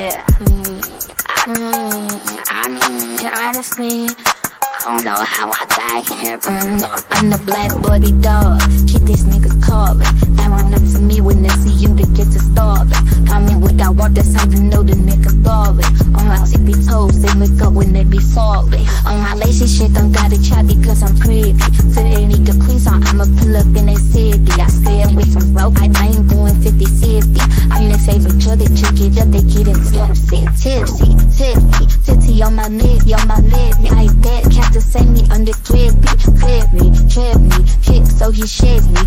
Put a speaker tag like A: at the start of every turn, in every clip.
A: Yeah. Mm, mm, I honestly, I don't know how I got here. Mm, I'm the black body dog. Keep these niggas calling. They run up to me when they see you to get to starving. I mean, what I want, that's the nigga balling. On my tippy toes, they look up when they be falling. On my lazy shit, don't gotta try because I'm pretty. Need the clean, so I'ma pull my lip, on my lip. Like that, Captain send me under clippy, clip me, trip me, kick so he shake me.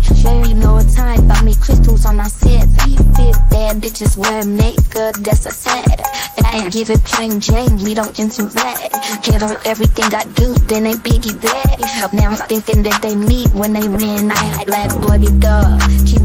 A: You know time, buy me crystals on my set. Fit bad bitches wear makeup, that's a set. And I ain't give it plain Jane, we don't interact. Get her everything I do, then they biggie that. Now I'm thinking that they meet when they win. I like bloody dog, keep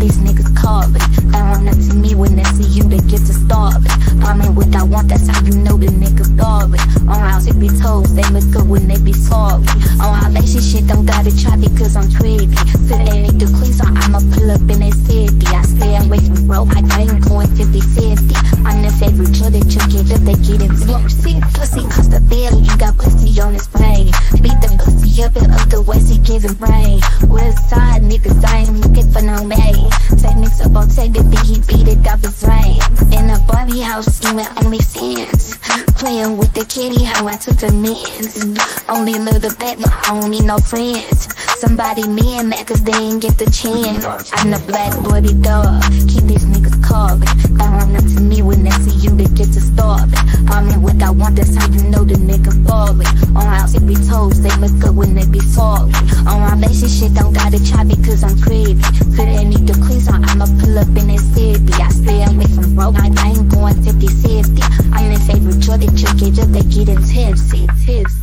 A: I want, that's how you know the niggas balling. On house, it be toes, they look good when they be sorry. On how lazy shit, don't gotta try because I'm pretty. So they need the clean, so I'ma pull up in that city. I stay away from broke, I ain't going 50 50. I'm the favorite chill that you get up, they get into See, pussy cost a bill, you got pussy on his brain. Beat the pussy up and up the waist, he giving brain. West side niggas, I ain't looking for no man. Techniques up on take the beat, Barbie house, doing OnlyFans. Playing with the kitty, how I took the men's. Only love the back, but I don't need no friends. Somebody me and that, cause they ain't get the chance. I'm the black body dog, keep these niggas calling. Run up to me when they see you, they get to starving. I mean, what I want, that's how you know the nigga falling. On it be toes, they look good when they be falling. On my lazy shit, don't gotta try because I'm pretty. 50 50. I'm the favorite drug that you get up, they get it tipsy, tipsy.